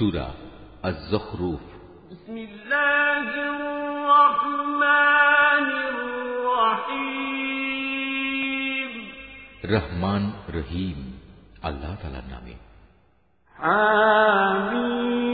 سورة الزخرف بسم الله الرحمن الرحيم. رحمن رحيم الله تعالى نامي آمين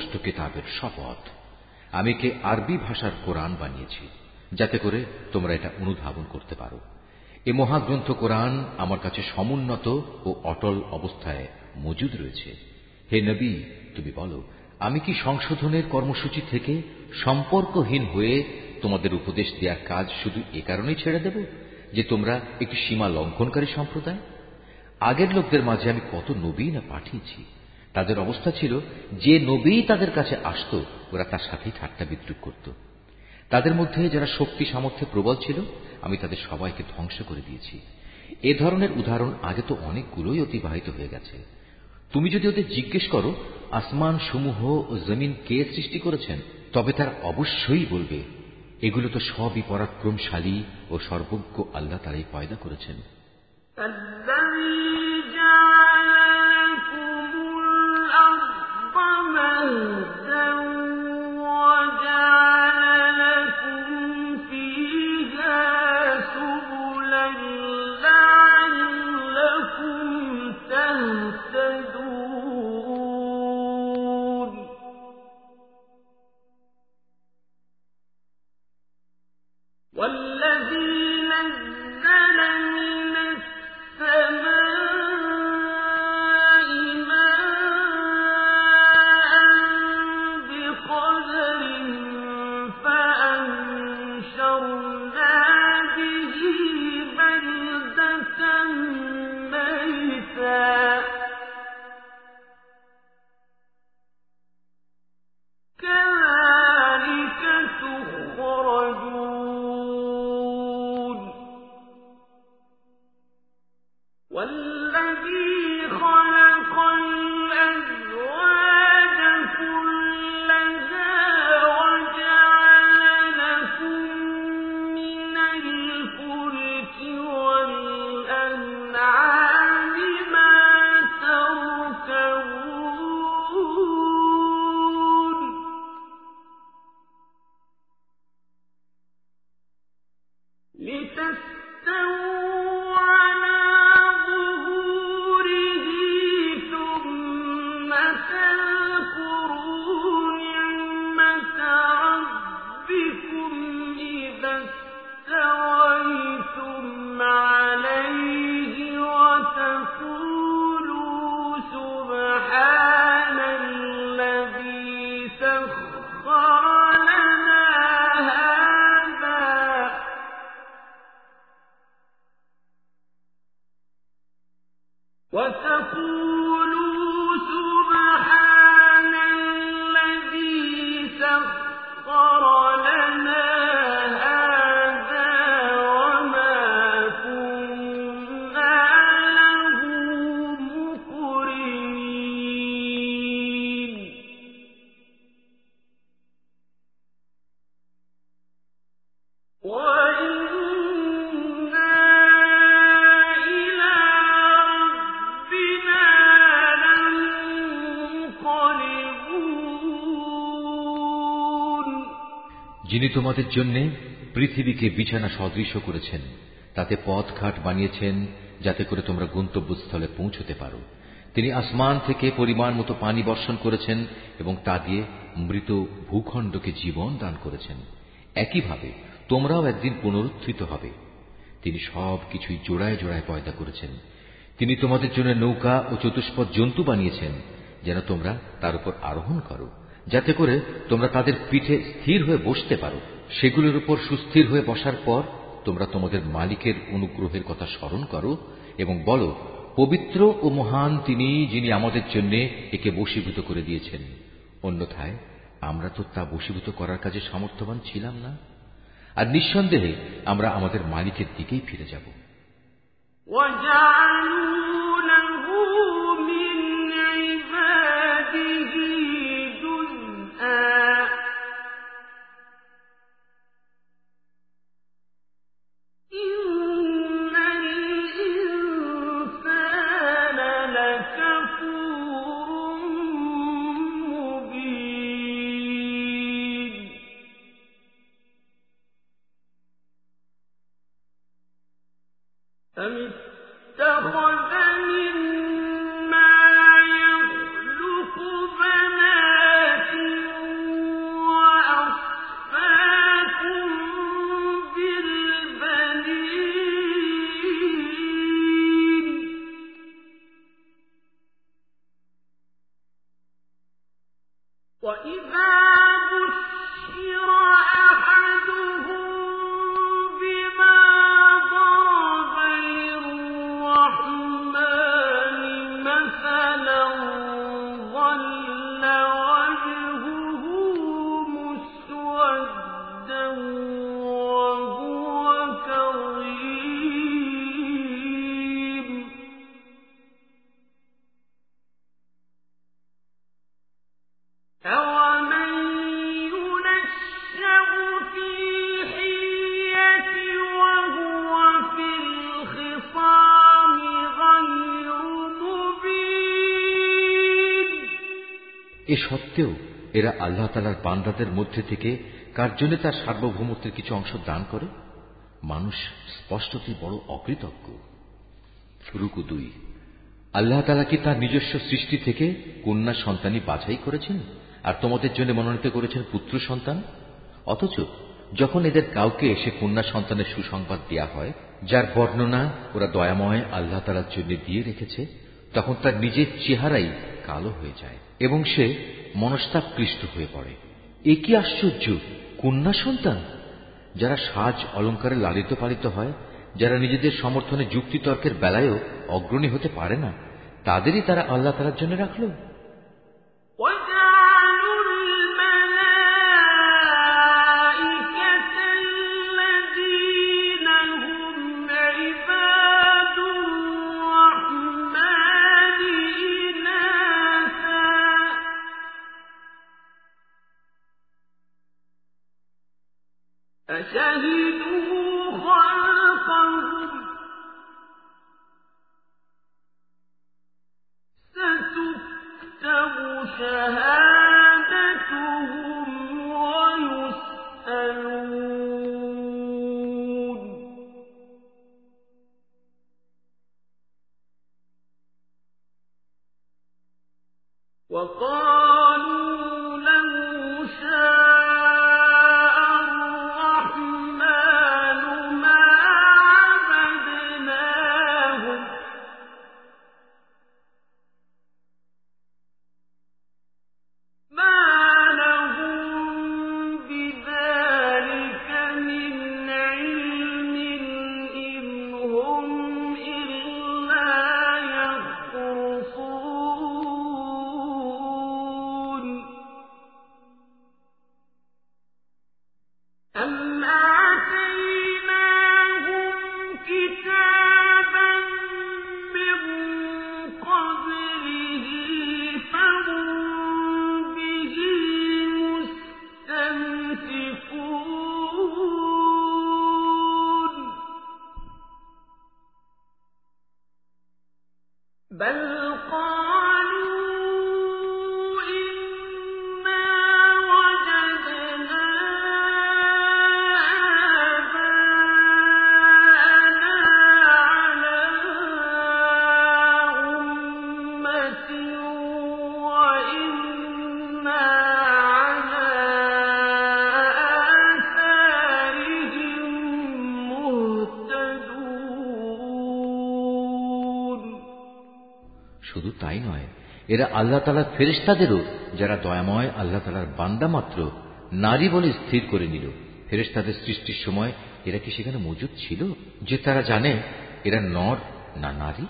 সুস্পষ্ট কিতাবের শপথ। আমি কে আরবি ভাষার কোরআন বানিয়েছি, যাতে করে তোমরা এটা অনুধাবন করতে পারো। এ মহাগ্রন্থ কোরআন আমার কাছে সমুন্নত ও অটল অবস্থায় মজুদ রয়েছে। হে নবী, তুমি বলো, আমি কি সংশোধনের কর্মসূচি থেকে সম্পর্কহীন হয়ে তোমাদের উপদেশ দেওয়ার কাজ শুধু এ কারণেই ছেড়ে দেব যে তোমরা একটি সীমা লঙ্ঘনকারী সম্প্রদায়? আগের লোকদের মাঝে আমি কত নবী না পাঠিয়েছি তাদের অবস্থা ছিল, যে নবী তাদের কাছে আসত, ওরা তার সাথেই ঠাট্টা বিদ্রুপ করত। তাদের মধ্যে যারা শক্তি সামর্থ্যে প্রবল ছিল, আমি তাদের সবাইকে ধ্বংস করে দিয়েছি। এ ধরনের উদাহরণ আগে তো অনেকগুলোই অতিবাহিত হয়ে গেছে। তুমি যদি ওদের জিজ্ঞেস করো, আসমান সমূহ ও জমিন কে সৃষ্টি করেছেন, তবে তার অবশ্যই বলবে, এগুলো তো সবই পরাক্রমশালী ও সর্বজ্ঞ আল্লাহ তারাই পয়দা করেছেন। فَوْزًا তোমাদের জন্য পৃথিবীকে বিছানা সদৃশ করেছেন। তাতে পথঘাট বানিয়েছেন যাতে করে তোমরা গন্তব্যস্থলে পৌঁছতে পারো। তিনি আসমান থেকে পরিমাণ মতো পানি বর্ষণ করেছেন এবং তা দিয়ে মৃত ভূখণ্ডকে জীবন দান করেছেন। একইভাবে তোমরাও একদিন পুনরুত্থিত হবে। তিনি সব কিছুই জোড়ায় জোড়ায় পয়দা করেছেন। তিনি তোমাদের জন্য নৌকা ও চতুষ্পদ জন্তু বানিয়েছেন, যেন তোমরা তার উপর আরোহণ করো। যাতে করে তোমরা তাদের পিঠে স্থির হয়ে বসতে পারো সেগুলোর উপর সুস্থির হয়ে বসার পর তোমরা তোমাদের মালিকের অনুগ্রহের কথা স্মরণ করো এবং বলো পবিত্র ও মহান তিনি যিনি আমাদের জন্য একে বশীভূত করে দিয়েছেন অন্যথায় আমরা তো তা বশীভূত করার কাজে সামর্থ্যবান ছিলাম না আর নিঃসন্দেহে আমরা আমাদের মালিকের দিকেই ফিরে যাব وجعلوا এ সত্ত্বেও এরা আল্লাহ তালার বান্দাদের মধ্যে থেকে কার জন্য তার সার্বভৌমত্বের কিছু অংশ দান করে? মানুষ স্পষ্টতই বড় অকৃতজ্ঞ। রুকু দুই। আল্লাহ তালা কি তার নিজস্ব সৃষ্টি থেকে কন্যা সন্তানই বাছাই করেছেন আর তোমাদের জন্য মনোনীত করেছেন পুত্র সন্তান? অথচ যখন এদের কাউকে এসে কন্যা সন্তানের সুসংবাদ দেয়া হয়, যার বর্ণনা ওরা দয়াময় আল্লাহ তালার জন্য দিয়ে রেখেছে, তখন তার নিজের চেহারাই কালো হয়ে যায় এবং সে মনস্তাপকৃষ্ট হয়ে পড়ে। এ কি আশ্চর্য! কন্যা সন্তান! যারা সাজ অলঙ্কারে লালিত পালিত হয়, যারা নিজেদের সমর্থনে যুক্তিতর্কের বেলায়ও অগ্রণী হতে পারে না, তাদেরই তারা আল্লাহ তালার জন্য রাখল? وَقَالُوا এরা আল্লাহ তালার ফেরেস্তাদেরও যারা দয়াময় আল্লাহ তালার বান্দা মাত্র, নারী বলে স্থির করে নিল। ফেরেস্তাদের সৃষ্টির সময় এরা কি সেখানে মজুদ ছিল? যে তারা জানে এরা নর না নারী?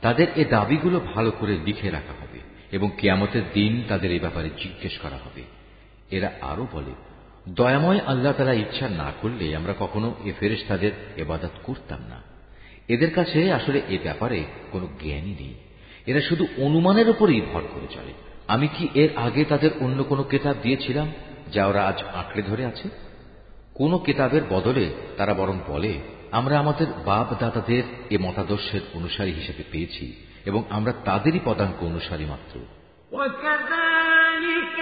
তাদের এ দাবিগুলো ভালো করে লিখে রাখা হবে এবং কেয়ামতের দিন তাদের এ ব্যাপারে জিজ্ঞেস করা হবে। এরা আরও বলে, দয়াময় আল্লাহ তালা ইচ্ছা না করলে আমরা কখনো এ ফেরেস তাদের এবাদত করতাম না। এদের কাছে আসলে এ ব্যাপারে কোনো জ্ঞানই নেই। এরা শুধু অনুমানের উপরেই ভর করে চলে আমি কি এর আগে তাদের অন্য কোনো কেতাব দিয়েছিলাম যা ওরা আজ আঁকড়ে ধরে আছে কোন কেতাবের বদলে তারা বরং বলে আমরা আমাদের বাপ দাদাদের এ মতাদর্শের অনুসারী হিসেবে পেয়েছি এবং আমরা তাদেরই পদাঙ্ক অনুসারী মাত্র وكذلك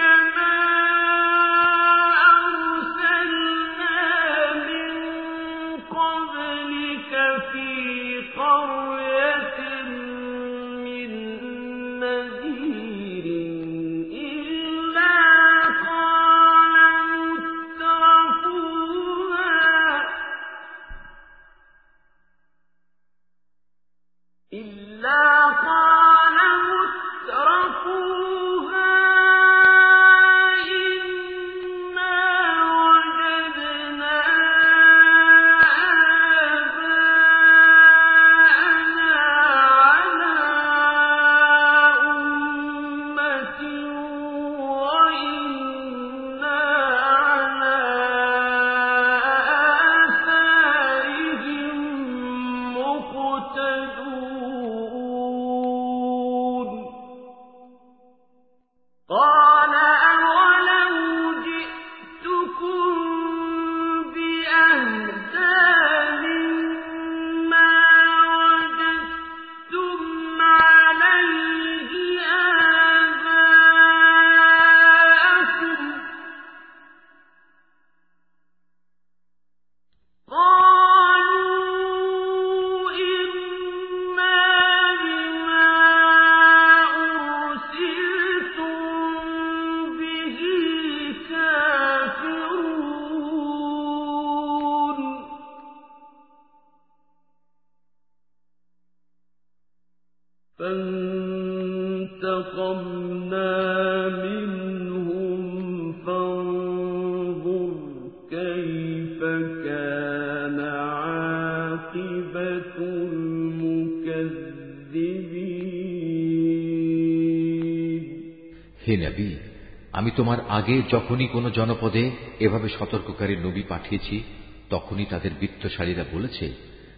তোমার আগে যখনই কোনো জনপদে এভাবে সতর্ককারী নবী পাঠিয়েছি, তখনই তাদের বৃত্তশালীরা বলেছে,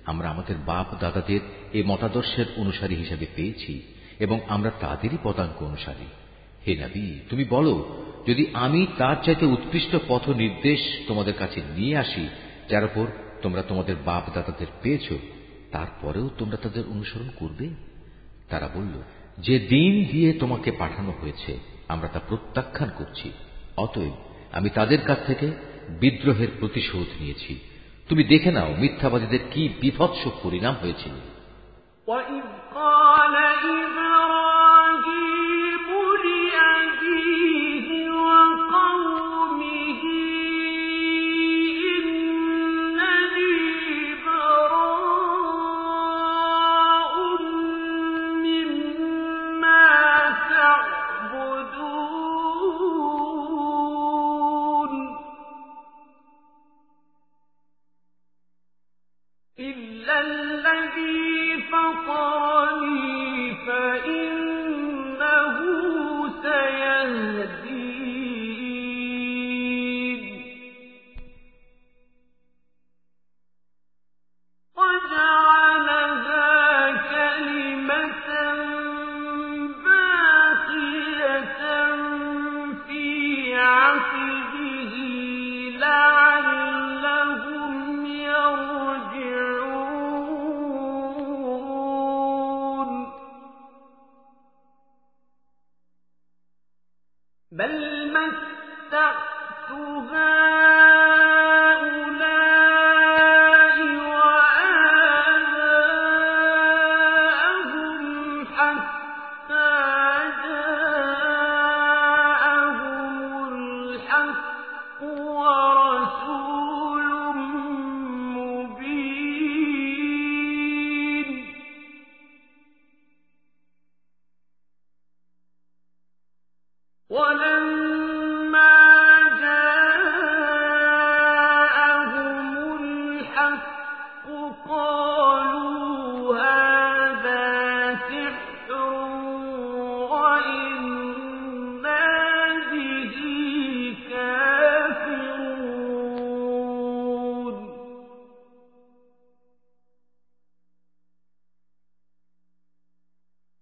আমরা আমাদের বাপ দাদাদের এ মতাদর্শের অনুসারী হিসেবে পেয়েছি এবং আমরা তাদেরই পদাঙ্ক অনুসারী। হে নবী, তুমি বলো, যদি আমি তার চাইতে উৎকৃষ্ট পথ নির্দেশ তোমাদের কাছে নিয়ে আসি, যার উপর তোমরা তোমাদের বাপ দাদাদের পেয়েছ, তারপরেও তোমরা তাদের অনুসরণ করবে? তারা বলল, যে দিন দিয়ে তোমাকে পাঠানো হয়েছে আমরা তা প্রত্যাখ্যান করছি অতএব আমি তাদের কাছ থেকে বিদ্রোহের প্রতিশোধ নিয়েছি তুমি দেখে নাও মিথ্যাবাদীদের কি বিভৎস পরিণাম হয়েছিল وإذ قال إبراهيم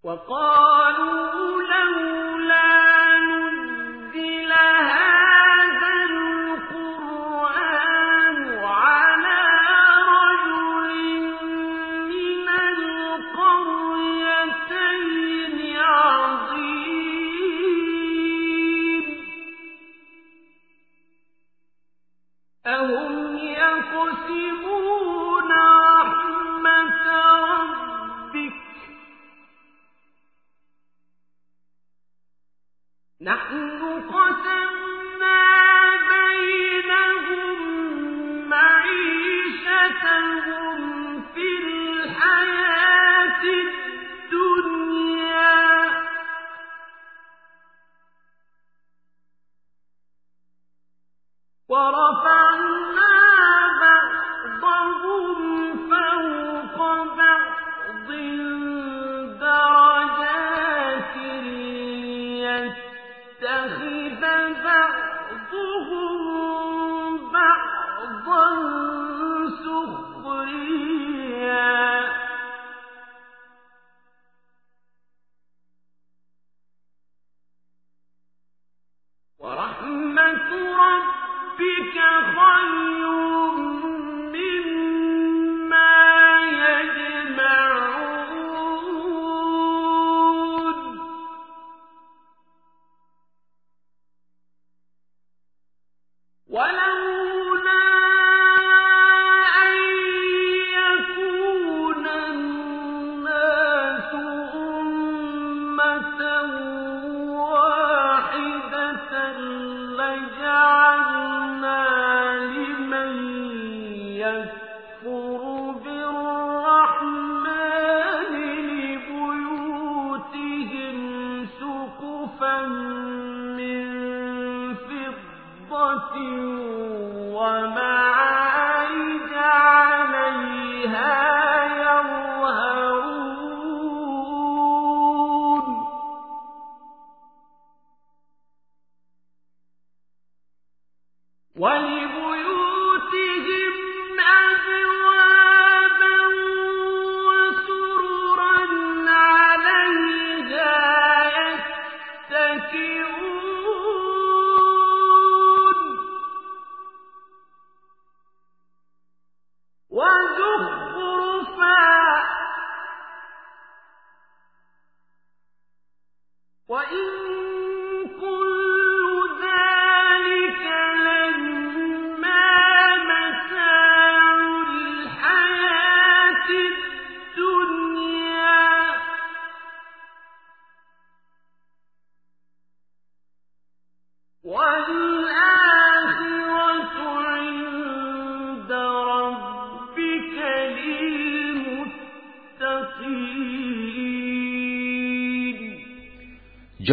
وقال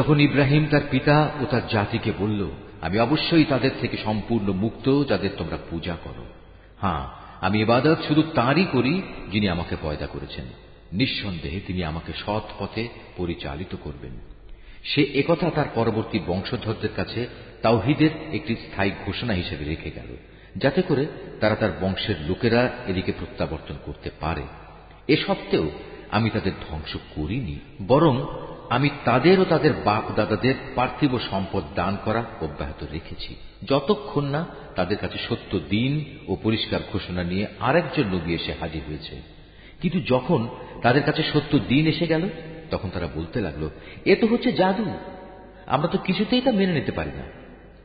যখন ইব্রাহিম তার পিতা ও তার জাতিকে বলল, আমি অবশ্যই তাদের থেকে সম্পূর্ণ মুক্ত, যাদের তোমরা পূজা করো। হ্যাঁ আমি এবাদত শুধু তাঁরই করি, যিনি আমাকে পয়দা করেছেন। নিঃসন্দেহে তিনি আমাকে সৎ পথে পরিচালিত করবেন। সে একথা তার পরবর্তী বংশধরদের কাছে তাওহিদের একটি স্থায়ী ঘোষণা হিসেবে রেখে গেল, যাতে করে তারা তার বংশের লোকেরা এদিকে প্রত্যাবর্তন করতে পারে। এ সত্ত্বেও আমি তাদের ধ্বংস করিনি, বরং আমি তাদের ও তাদের বাপ দাদাদের পার্থিব সম্পদ দান করা অব্যাহত রেখেছি। যতক্ষণ না তাদের কাছে সত্য দিন ও পরিষ্কার ঘোষণা নিয়ে আরেকজন নবী এসে হাজির হয়েছে। কিন্তু যখন তাদের কাছে সত্য দিন এসে গেল, তখন তারা বলতে লাগল, এ তো হচ্ছে জাদু। আমরা তো কিছুতেই তা মেনে নিতে পারি না।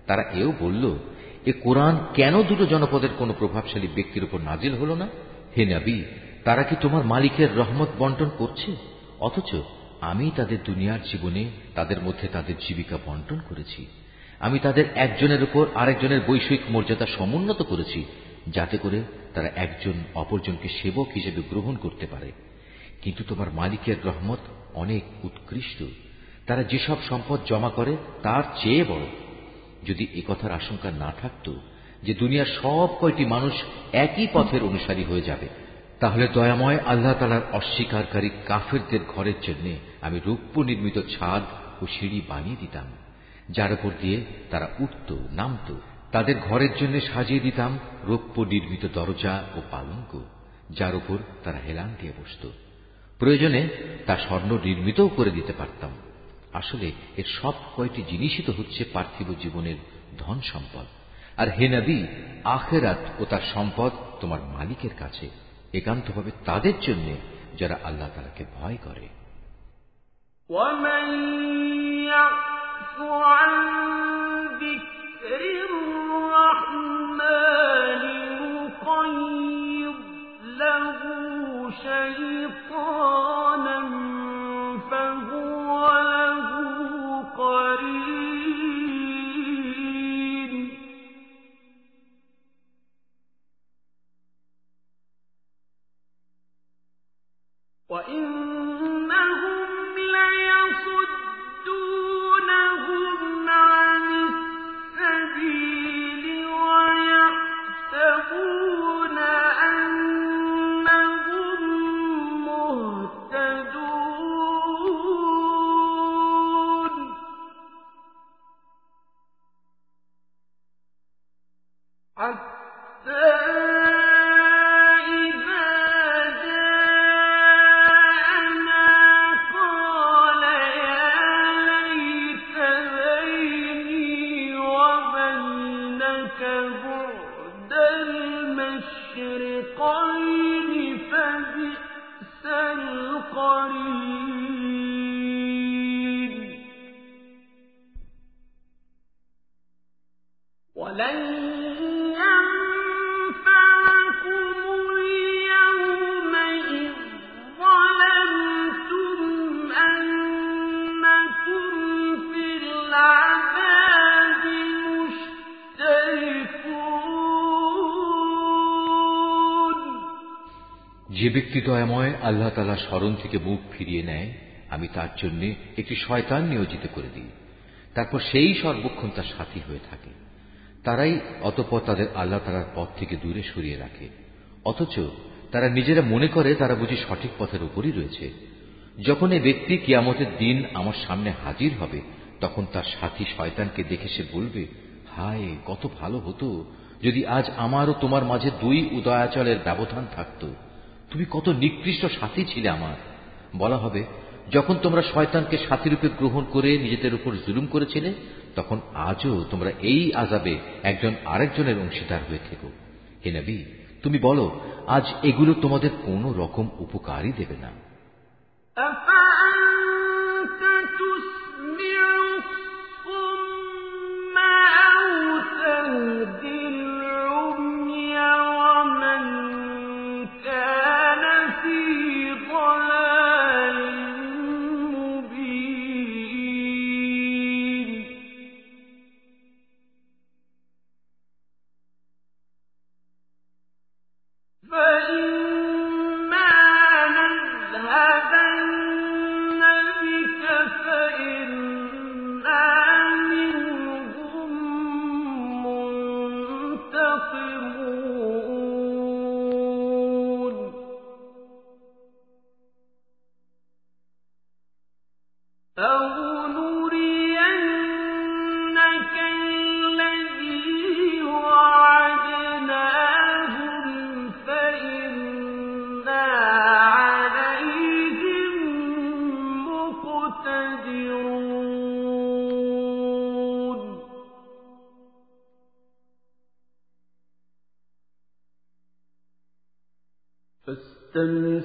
তারা এও বলল, এ কোরআন কেন দুটো জনপদের কোনো প্রভাবশালী ব্যক্তির উপর নাজিল হল না? হে নবী, তারা কি তোমার মালিকের রহমত বন্টন করছে? অথচ আমি তাদের দুনিয়ার জীবনে তাদের মধ্যে তাদের জীবিকা বন্টন করেছি। আমি তাদের একজনের উপর আরেকজনের বৈষয়িক মর্যাদা সমুন্নত করেছি, যাতে করে তারা একজন অপরজনকে সেবক হিসেবে গ্রহণ করতে পারে। কিন্তু তোমার মালিকের রহমত অনেক উৎকৃষ্ট। তারা যেসব সম্পদ জমা করে, তার চেয়ে বড়। যদি কথার আশঙ্কা না থাকত যে দুনিয়ার সব কয়টি মানুষ একই পথের অনুসারী হয়ে যাবে তাহলে দয়াময় আল্লাহ তালার অস্বীকারী কাফেরদের ঘরের জন্য আমি রৌপ্য নির্মিত ছাদ ও সিঁড়ি বানিয়ে দিতাম। যার উপর দিয়ে তারা উঠত, নামত। তাদের ঘরের জন্য সাজিয়ে দিতাম রৌপ্য নির্মিত দরজা ও পালঙ্ক, যার উপর তারা হেলান দিয়ে বসত। প্রয়োজনে তা স্বর্ণ নির্মিতও করে দিতে পারতাম। আসলে এর সব কয়টি জিনিসই তো হচ্ছে পার্থিব জীবনের ধন সম্পদ। আর হে নবী, আখেরাত ও তার সম্পদ তোমার মালিকের কাছে। একান্তভাবে তাদের জন্য যারা আল্লাহ তালাকে ভয় করে ومن يعف عن ذكر যে ব্যক্তি দয়াময় আল্লাহ তালা স্মরণ থেকে মুখ ফিরিয়ে নেয়, আমি তার জন্য একটি শয়তান নিয়োজিত করে দিই। তারপর সেই সর্বক্ষণ তার সাথী হয়ে থাকে। তারাই অতপর তাদের আল্লাহ তালার পথ থেকে দূরে সরিয়ে রাখে। অথচ তারা নিজেরা মনে করে তারা বুঝি সঠিক পথের উপরই রয়েছে। যখন এই ব্যক্তি কিয়ামতের দিন আমার সামনে হাজির হবে, তখন তার সাথী শয়তানকে দেখে সে বলবে, হায়, কত ভালো হতো যদি আজ আমার ও তোমার মাঝে দুই উদয়াচলের ব্যবধান থাকত। তুমি কত নিকৃষ্ট সাথী ছিলে আমার। বলা হবে, যখন তোমরা শয়তানকে সাথীরূপে গ্রহণ করে নিজেদের উপর জুলুম করেছিলে, তখন আজও তোমরা এই আজাবে একজন আরেকজনের অংশীদার হয়ে থেকো। হে নবী, তুমি বলো, আজ এগুলো তোমাদের কোনো রকম উপকারই দেবে না।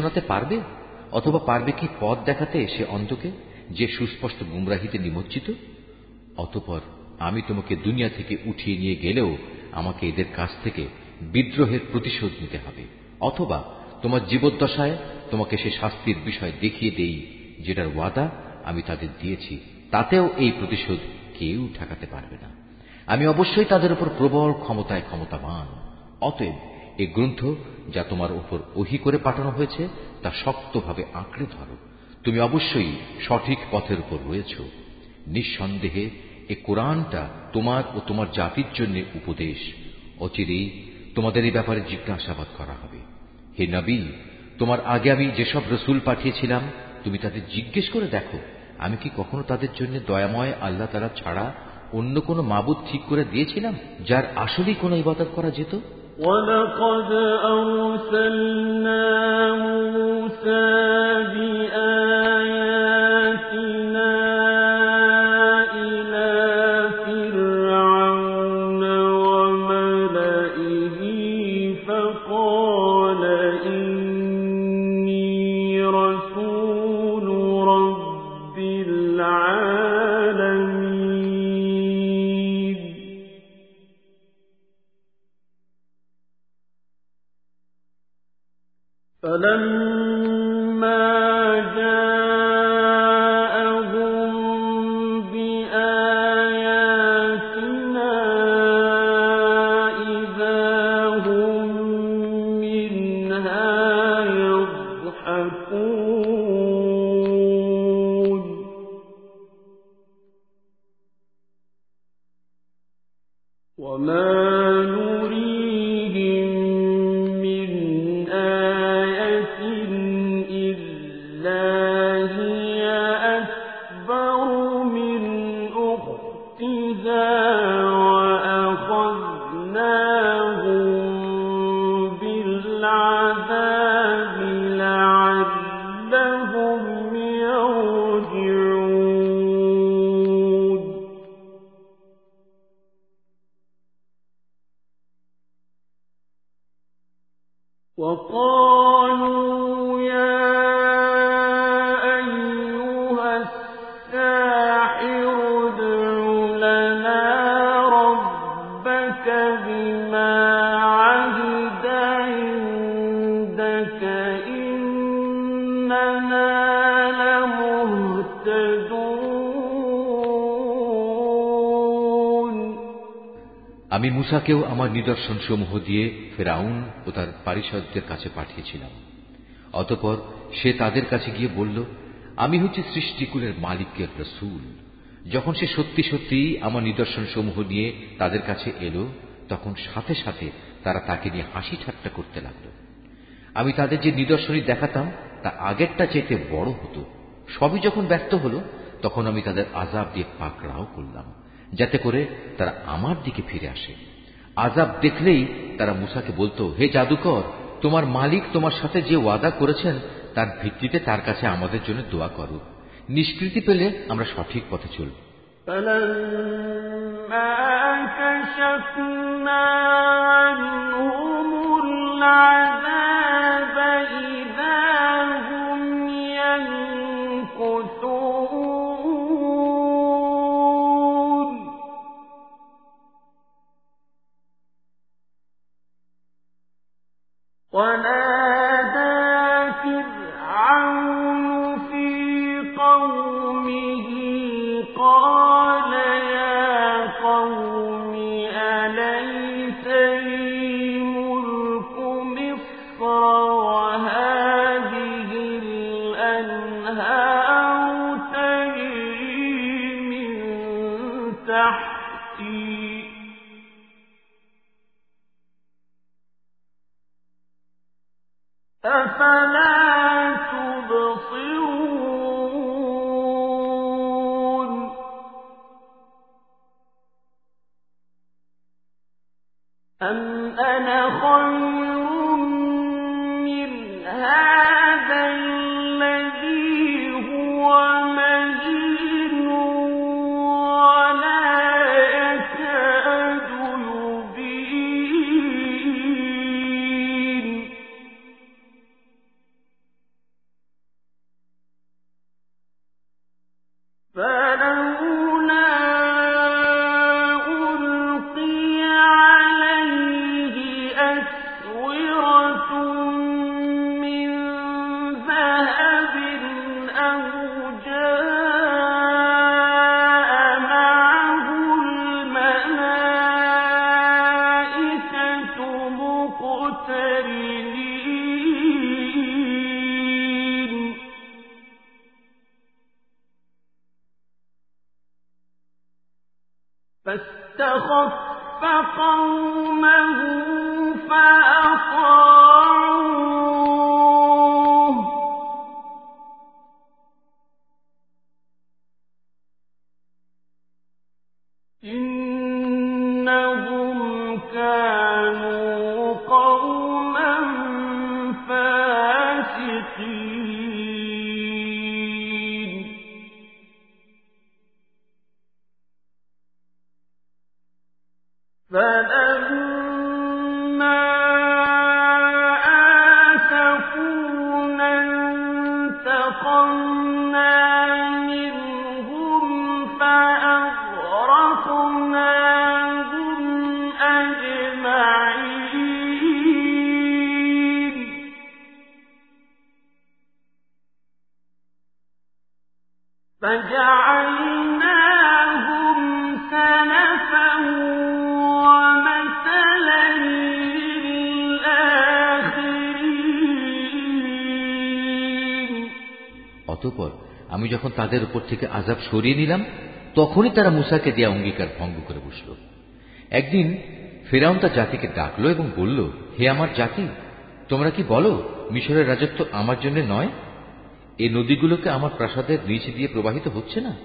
শোনাতে পারবে? অথবা পারবে কি পথ দেখাতে সে অন্ধকে যে সুস্পষ্ট গুমরাহিতে নিমজ্জিত? অতপর আমি তোমাকে দুনিয়া থেকে উঠিয়ে নিয়ে গেলেও আমাকে এদের কাছ থেকে বিদ্রোহের প্রতিশোধ নিতে হবে। অথবা তোমার জীবদ্দশায় তোমাকে সে শাস্তির বিষয় দেখিয়ে দেই, যেটার ওয়াদা আমি তাদের দিয়েছি। তাতেও এই প্রতিশোধ কেউ ঠেকাতে পারবে না। আমি অবশ্যই তাদের উপর প্রবল ক্ষমতায় ক্ষমতাবান। অতএব এই গ্রন্থ যা তোমার উপর ওহি করে পাঠানো হয়েছে, তা শক্তভাবে আঁকড়ে ধরো। তুমি অবশ্যই সঠিক পথের উপর রয়েছ। নিঃসন্দেহে, এ কোরআনটা তোমার ও তোমার জাতির জন্য উপদেশ। অচিরেই তোমাদের এই ব্যাপারে জিজ্ঞাসাবাদ করা হবে। হে নবী, তোমার আগে আমি যেসব রসুল পাঠিয়েছিলাম, তুমি তাদের জিজ্ঞেস করে দেখো। আমি কি কখনো তাদের জন্য দয়াময় আল্লাহ তারা ছাড়া অন্য কোনো মাবুদ ঠিক করে দিয়েছিলাম, যার আসলেই কোনো ইবাদত করা যেত? ولقد أرسلنا موسى আমি আমার নিদর্শন সমূহ দিয়ে ফেরাউন ও তার পারিষদদের কাছে পাঠিয়েছিলাম। অতপর সে তাদের কাছে গিয়ে বলল, আমি হচ্ছি সৃষ্টিকুলের মালিকের রসুল। যখন সে সত্যি সত্যি আমার নিদর্শন সমূহ নিয়ে তাদের কাছে এলো, তখন সাথে সাথে তারা তাকে নিয়ে হাসি ঠাট্টা করতে লাগল। আমি তাদের যে নিদর্শনী দেখাতাম, তা আগেরটা চাইতে বড় হতো। সবই যখন ব্যর্থ হল, তখন আমি তাদের আজাব দিয়ে পাকড়াও করলাম, যাতে করে তারা আমার দিকে ফিরে আসে। আজাব দেখলেই তারা মুসাকে বলতো হে জাদুকর তোমার মালিক তোমার সাথে যে ওয়াদা করেছেন তার ভিত্তিতে তার কাছে আমাদের জন্য দোয়া করো নিষ্কৃতি পেলে আমরা সঠিক পথে চলব كشفنا عنهم العذاب 的谎。থেকে আজাব সরিয়ে নিলাম, তখনই তারা মুসাকে দেয়া অঙ্গীকার ভঙ্গ করে বসল। একদিন ফেরাউন তার জাতিকে ডাকলো এবং বলল, হে আমার জাতি, তোমরা কি বলো মিশরের রাজত্ব আমার জন্য নয়? এই নদীগুলোকে আমার প্রাসাদের নিচে দিয়ে প্রবাহিত হচ্ছে না?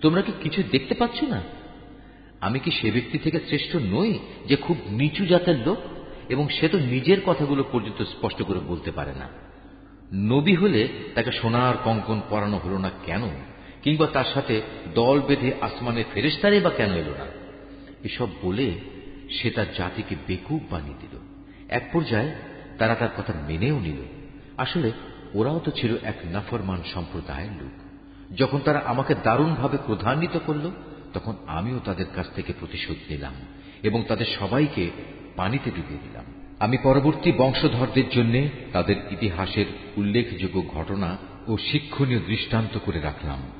তোমরা কি কিছু দেখতে পাচ্ছ না? আমি কি সে ব্যক্তি থেকে শ্রেষ্ঠ নই যে খুব নিচু জাতের লোক? এবং সে তো নিজের কথাগুলো পর্যন্ত স্পষ্ট করে বলতে পারে না। নবী হলে তাকে সোনার কঙ্কন পরানো হলো না কেন? কিংবা তার সাথে দল বেঁধে আসমানে ফেরেস্তারে বা কেন এলো না? এসব বলে সে তার জাতিকে বেকুব বানিয়ে দিল। এক পর্যায়ে তারা তার কথা মেনেও নিল। আসলে ওরাও তো ছিল এক নাফরমান সম্প্রদায়ের লোক। যখন তারা আমাকে দারুণভাবে ক্রধান্বিত করল, তখন আমিও তাদের কাছ থেকে প্রতিশোধ নিলাম এবং তাদের সবাইকে পানিতে ডুবিয়ে দিলাম। আমি পরবর্তী বংশধরদের জন্য তাদের ইতিহাসের উল্লেখযোগ্য ঘটনা ও শিক্ষণীয় দৃষ্টান্ত করে রাখলাম।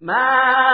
ما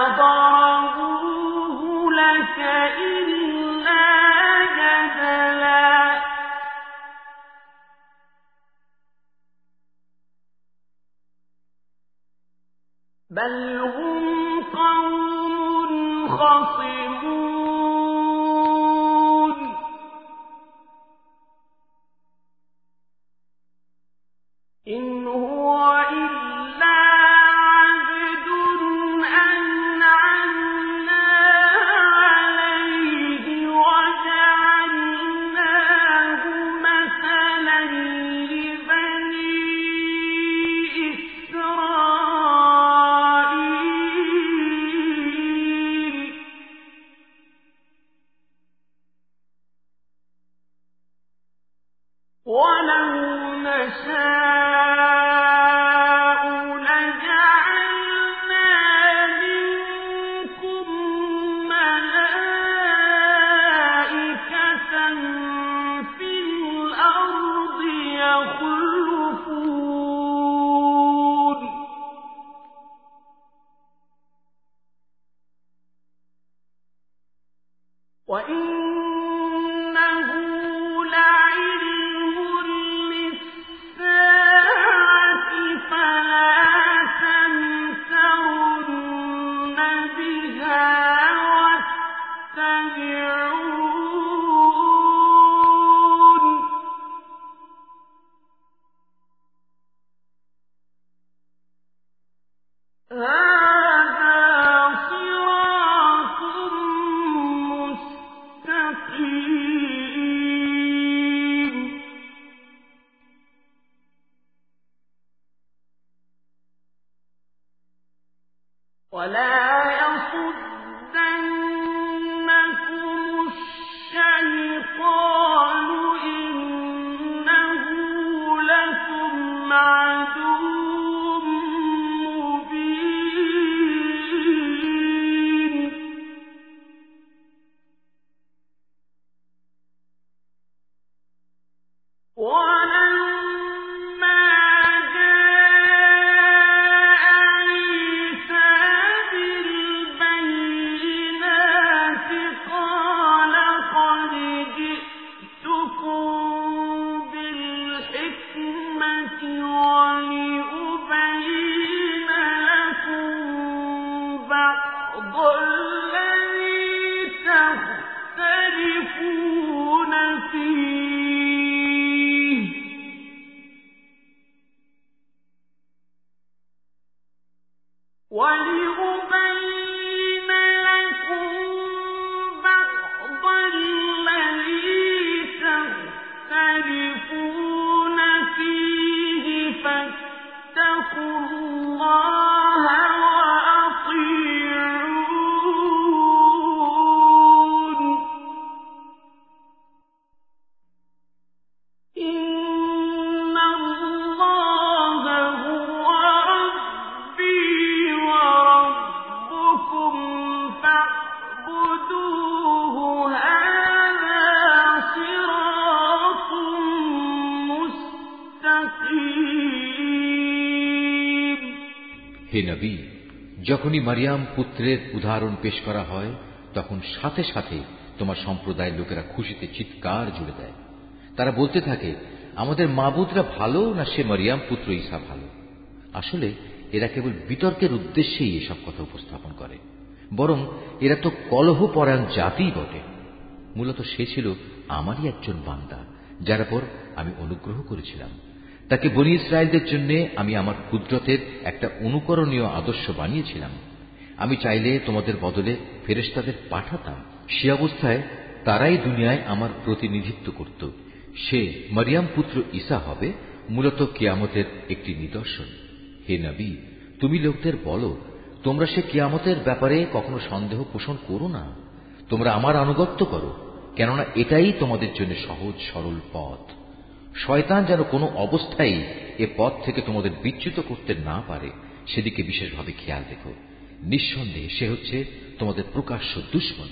যখনই মারিয়াম পুত্রের উদাহরণ পেশ করা হয়, তখন সাথে সাথে তোমার সম্প্রদায়ের লোকেরা খুশিতে চিৎকার জুড়ে দেয়। তারা বলতে থাকে, আমাদের মাবুদরা ভালো না সে মারিয়াম পুত্র ঈসা ভালো? আসলে, এরা কেবল বিতর্কের উদ্দেশ্যেই এসব কথা উপস্থাপন করে, বরং এরা তো কলহ পরায়ণ জাতিই বটে। মূলত সে ছিল আমারই একজন বান্দা, যার পর আমি অনুগ্রহ করেছিলাম। তাকে বনি ইসরায়েলদের জন্য আমি আমার কুদরতের একটা অনুকরণীয় আদর্শ বানিয়েছিলাম। আমি চাইলে তোমাদের বদলে ফেরেস্তাদের পাঠাতাম। সে অবস্থায় তারাই দুনিয়ায় আমার প্রতিনিধিত্ব করত। সে মরিয়াম পুত্র ঈসা হবে মূলত কিয়ামতের একটি নিদর্শন। হে নবী, তুমি লোকদের বলো, তোমরা সে কিয়ামতের ব্যাপারে কখনো সন্দেহ পোষণ করো না। তোমরা আমার আনুগত্য করো, কেননা এটাই তোমাদের জন্য সহজ সরল পথ। শয়তান যেন কোনো অবস্থায় এ পথ থেকে তোমাদের বিচ্যুত করতে না পারে, সেদিকে বিশেষভাবে খেয়াল রেখো। নিঃসন্দেহে সে হচ্ছে তোমাদের প্রকাশ্য দুশ্মন।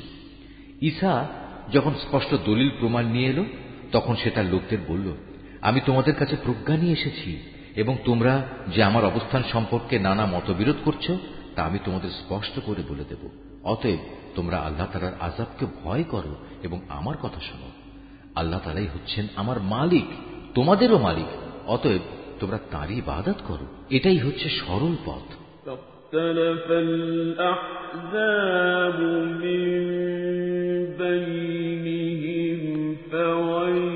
ঈসা যখন স্পষ্ট দলিল প্রমাণ নিয়ে এলো, তখন সে তার লোকদের বলল, আমি তোমাদের কাছে প্রজ্ঞা নিয়ে এসেছি, এবং তোমরা যে আমার অবস্থান সম্পর্কে নানা মতবিরোধ করছ, তা আমি তোমাদের স্পষ্ট করে বলে দেব। অতএব তোমরা আল্লাহ তালার আজাবকে ভয় করো এবং আমার কথা শোনো। আল্লাহ তালাই হচ্ছেন আমার মালিক তোমাদেরও মালিক অতএব তোমরা তাঁরই বাদাত করো এটাই হচ্ছে সরল পথ فاختلف الأحزاب من بينهم فويل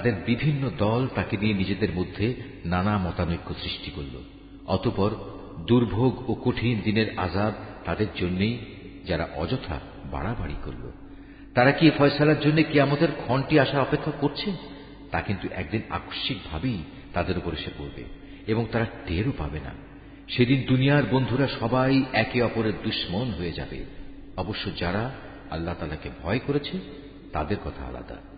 তাদের বিভিন্ন দল তাকে নিয়ে নিজেদের মধ্যে নানা মতানৈক্য সৃষ্টি করল। অতপর দুর্ভোগ ও কঠিন দিনের আজাব তাদের জন্যই যারা অযথা বাড়াবাড়ি করল। তারা কি ফয়সালার জন্য কি আমাদের ক্ষণটি আসা অপেক্ষা করছে? তা কিন্তু একদিন আকস্মিকভাবেই তাদের উপর এসে পড়বে এবং তারা টেরও পাবে না। সেদিন দুনিয়ার বন্ধুরা সবাই একে অপরের দুশ্মন হয়ে যাবে। অবশ্য যারা আল্লাহ তালাকে ভয় করেছে, তাদের কথা আলাদা।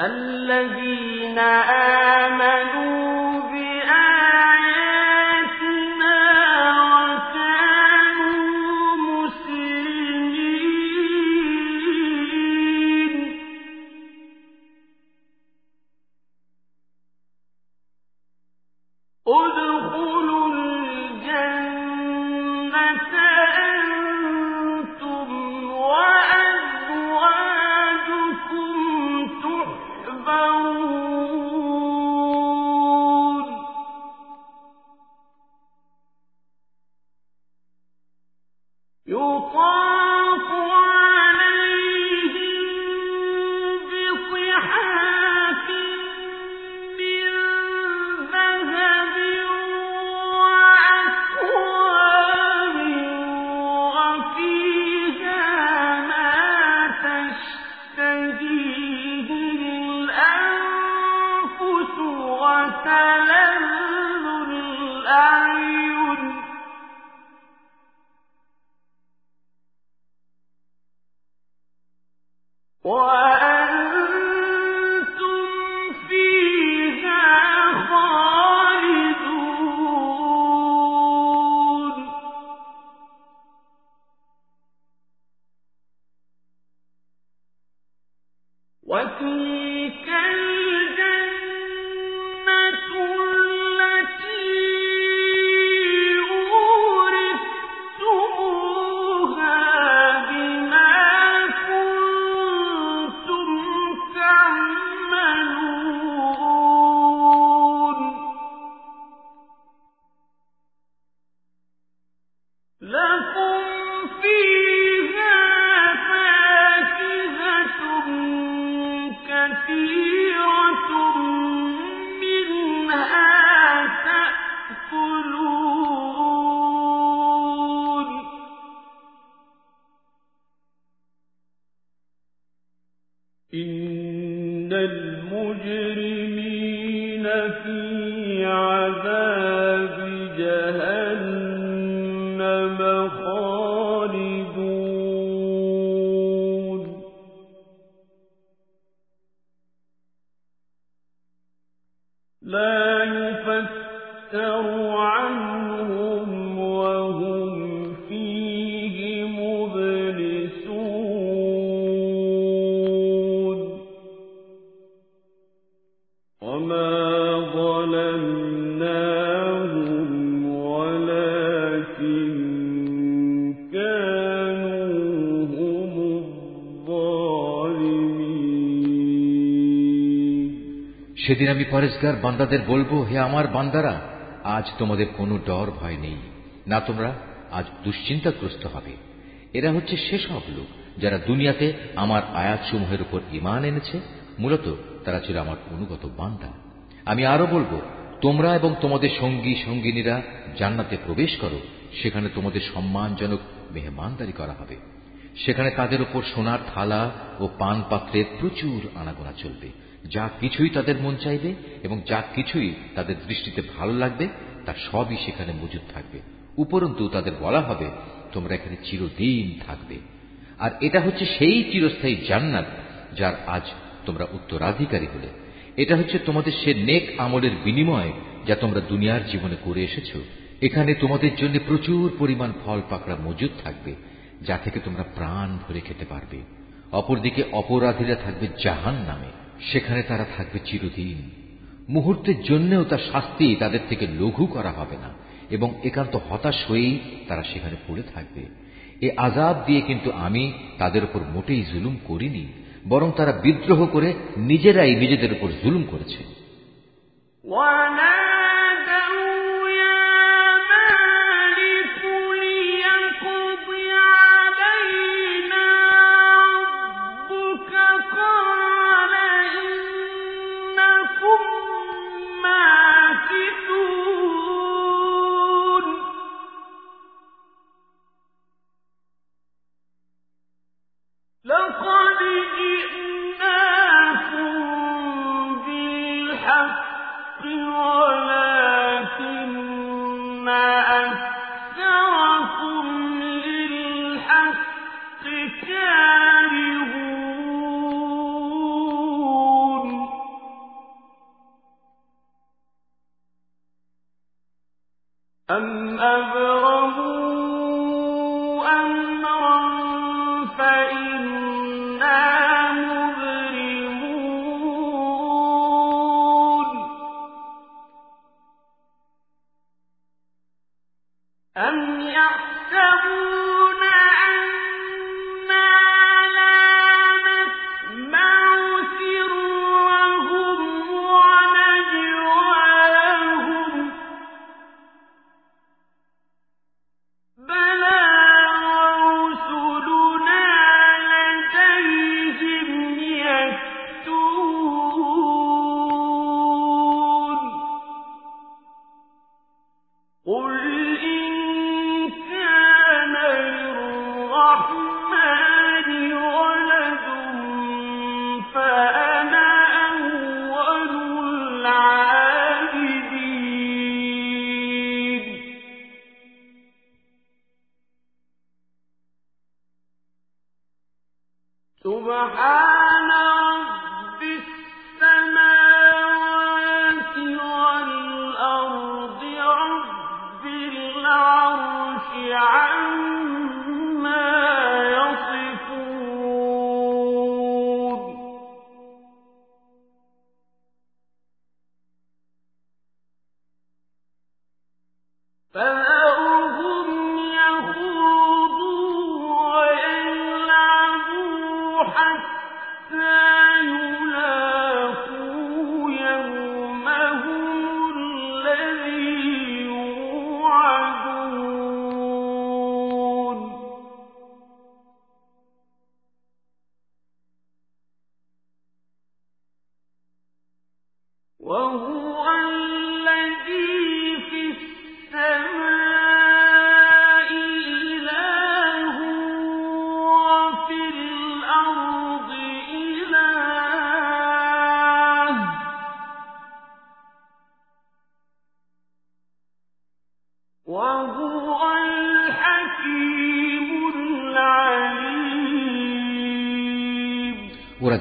الذين آمنوا পরেশগার বান্দাদের বলব, হে আমার বান্দারা, আজ তোমাদের কোনো ডর ভয় নেই। না তোমরা আজ দুশ্চিন্তাগ্রস্ত হবে। এরা হচ্ছে সেসব লোক যারা দুনিয়াতে আমার আয়াতসমূহের উপর ইমান এনেছে। মূলত তারা ছিল আমার অনুগত বান্দা। আমি আরও বলব, তোমরা এবং তোমাদের সঙ্গী, সঙ্গিনীরা জান্নাতে প্রবেশ করো, সেখানে তোমাদের সম্মানজনক মেহমানদারি করা হবে। সেখানে তাদের উপর সোনার থালা ও পান পাত্রের প্রচুর আনাগোনা চলবে। যা কিছুই তাদের মন চাইবে এবং যা কিছুই তাদের দৃষ্টিতে ভালো লাগবে, তা সবই সেখানে মজুদ থাকবে। উপরন্তু তাদের বলা হবে, তোমরা এখানে চিরদিন থাকবে। আর এটা হচ্ছে সেই চিরস্থায়ী জান্নাত যার আজ তোমরা উত্তরাধিকারী হলে। এটা হচ্ছে তোমাদের সে নেক আমলের বিনিময় যা তোমরা দুনিয়ার জীবনে করে এসেছ। এখানে তোমাদের জন্য প্রচুর পরিমাণ ফল পাকড়া মজুদ থাকবে। যা থেকে তোমরা প্রাণ ভরে খেতে পারবে। অপরদিকে অপরাধীরা থাকবে জাহান নামে, সেখানে তারা থাকবে চিরদিন। মুহূর্তের জন্য তার শাস্তি তাদের থেকে লঘু করা হবে না, এবং একান্ত হতাশ হয়েই তারা সেখানে পড়ে থাকবে। এ আজাব দিয়ে কিন্তু আমি তাদের উপর মোটেই জুলুম করিনি, বরং তারা বিদ্রোহ করে নিজেরাই নিজেদের উপর জুলুম করেছে। ওয়ানা ওরা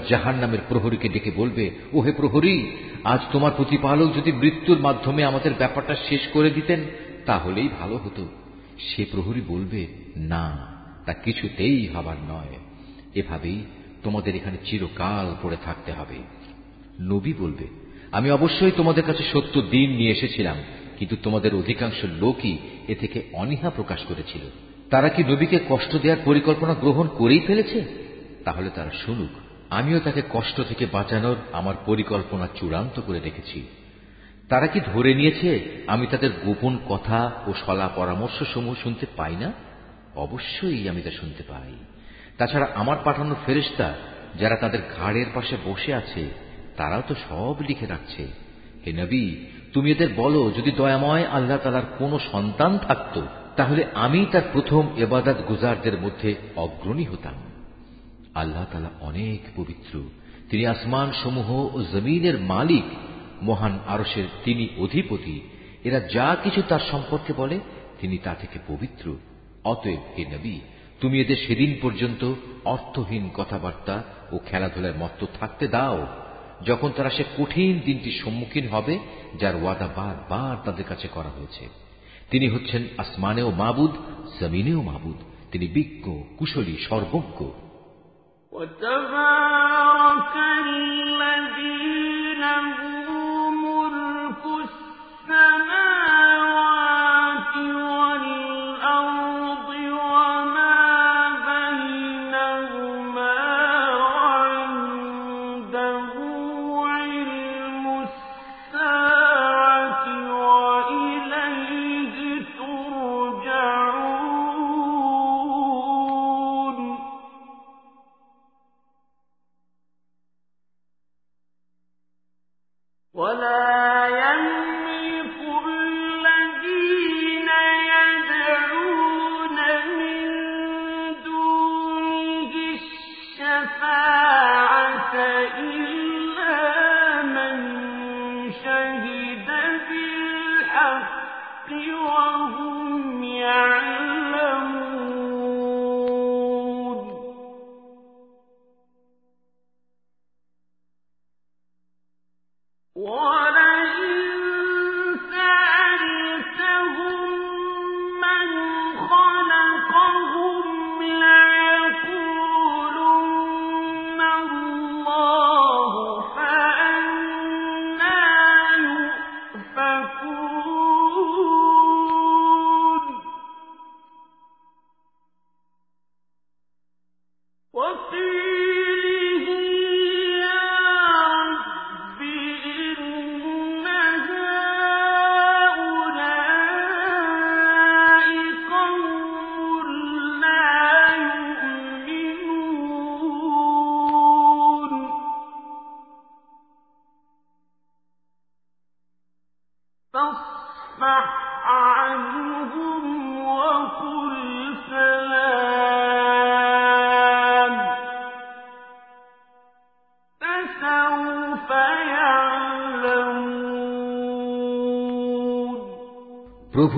জাহান নামের প্রহরীকে ডেকে বলবে ওহে প্রহরী আজ তোমার প্রতিপালক যদি মৃত্যুর মাধ্যমে আমাদের ব্যাপারটা শেষ করে দিতেন, তাহলেই ভালো হতো। সে প্রহরী বলবে, না, তা কিছুতেই হবার নয়। এভাবেই তোমাদের এখানে চিরকাল পড়ে থাকতে হবে। নবী বলবে, আমি অবশ্যই তোমাদের কাছে সত্য দিন নিয়ে এসেছিলাম, কিন্তু তোমাদের অধিকাংশ লোকই এ থেকে অনীহা প্রকাশ করেছিল। তারা কি নবীকে কষ্ট দেওয়ার পরিকল্পনা গ্রহণ করেই ফেলেছে? তাহলে তারা শুনুক। আমিও তাকে কষ্ট থেকে বাঁচানোর আমার পরিকল্পনা চূড়ান্ত করে রেখেছি। তারা কি ধরে নিয়েছে আমি তাদের গোপন কথা ও সলা পরামর্শ সমূহ শুনতে পাই না? অবশ্যই আমি তা শুনতে পাই। তাছাড়া আমার পাঠানো ফেরিস্তা যারা তাদের ঘাড়ের পাশে বসে আছে, তারাও তো সব লিখে রাখছে। হে নবী, তুমি এদের বলো, যদি দয়াময় আল্লাহ তালার কোন সন্তান থাকত, তাহলে আমি তার প্রথম এবাদাত গুজারদের মধ্যে অগ্রণী হতাম। আল্লাহ তালা অনেক পবিত্র। তিনি আসমান সমূহ ও জমিনের মালিক, মহান আরসের তিনি অধিপতি। এরা যা কিছু তার সম্পর্কে বলে, তিনি তা থেকে পবিত্র। অতএব হে নবী, তুমি এদের সেদিন পর্যন্ত অর্থহীন কথাবার্তা ও খেলাধুলার মত্ত থাকতে দাও। যখন তারা সে কঠিন দিনটির সম্মুখীন হবে, যার ওয়াদা বারবার তাদের কাছে করা হয়েছে। তিনি হচ্ছেন আসমানেও মাবুদ, জমিনেও মাবুদ। তিনি বিজ্ঞ, কুশলী, সর্বজ্ঞ। وتبارك الله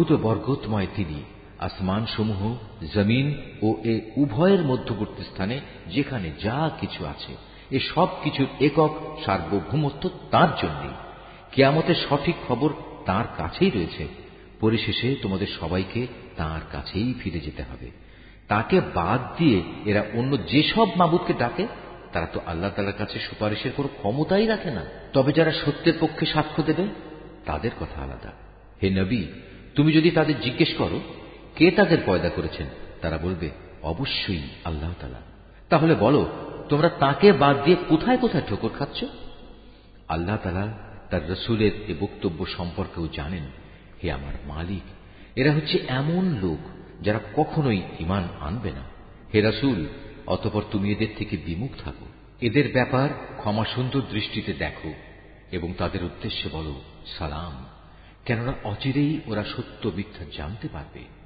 প্রভূত বরকতময় তিনি আসমান সমূহ জমিন ও এ উভয়ের মধ্যবর্তী স্থানে যেখানে যা কিছু আছে, এ সব কিছুর একক সার্বভৌমত্ব তার জন্যই। কেয়ামতের সঠিক খবর তার কাছেই রয়েছে। পরিশেষে তোমাদের সবাইকে তার কাছেই ফিরে যেতে হবে। তাকে বাদ দিয়ে এরা অন্য যেসব মাবুদকে ডাকে, তারা তো আল্লাহ তালার কাছে সুপারিশের কোনো ক্ষমতাই রাখে না। তবে যারা সত্যের পক্ষে সাক্ষ্য দেবে, তাদের কথা আলাদা। হে নবী তুমি যদি তাদের জিজ্ঞেস করো, কে তাদের পয়দা করেছেন, তারা বলবে, অবশ্যই আল্লাহ তালা তাহলে বলো, তোমরা তাকে বাদ দিয়ে কোথায় কোথায় ঠোকর খাচ্ছ? আল্লাহ তালা তার রসুলের এ বক্তব্য সম্পর্কেও জানেন, হে আমার মালিক, এরা হচ্ছে এমন লোক যারা কখনোই ইমান আনবে না। হে রসুল, অতপর তুমি এদের থেকে বিমুখ থাকো। এদের ব্যাপার ক্ষমা সুন্দর দৃষ্টিতে দেখো এবং তাদের উদ্দেশ্যে বলো, সালাম। কেননা অচিরেই ওরা সত্য মিথ্যা জানতে পারবে।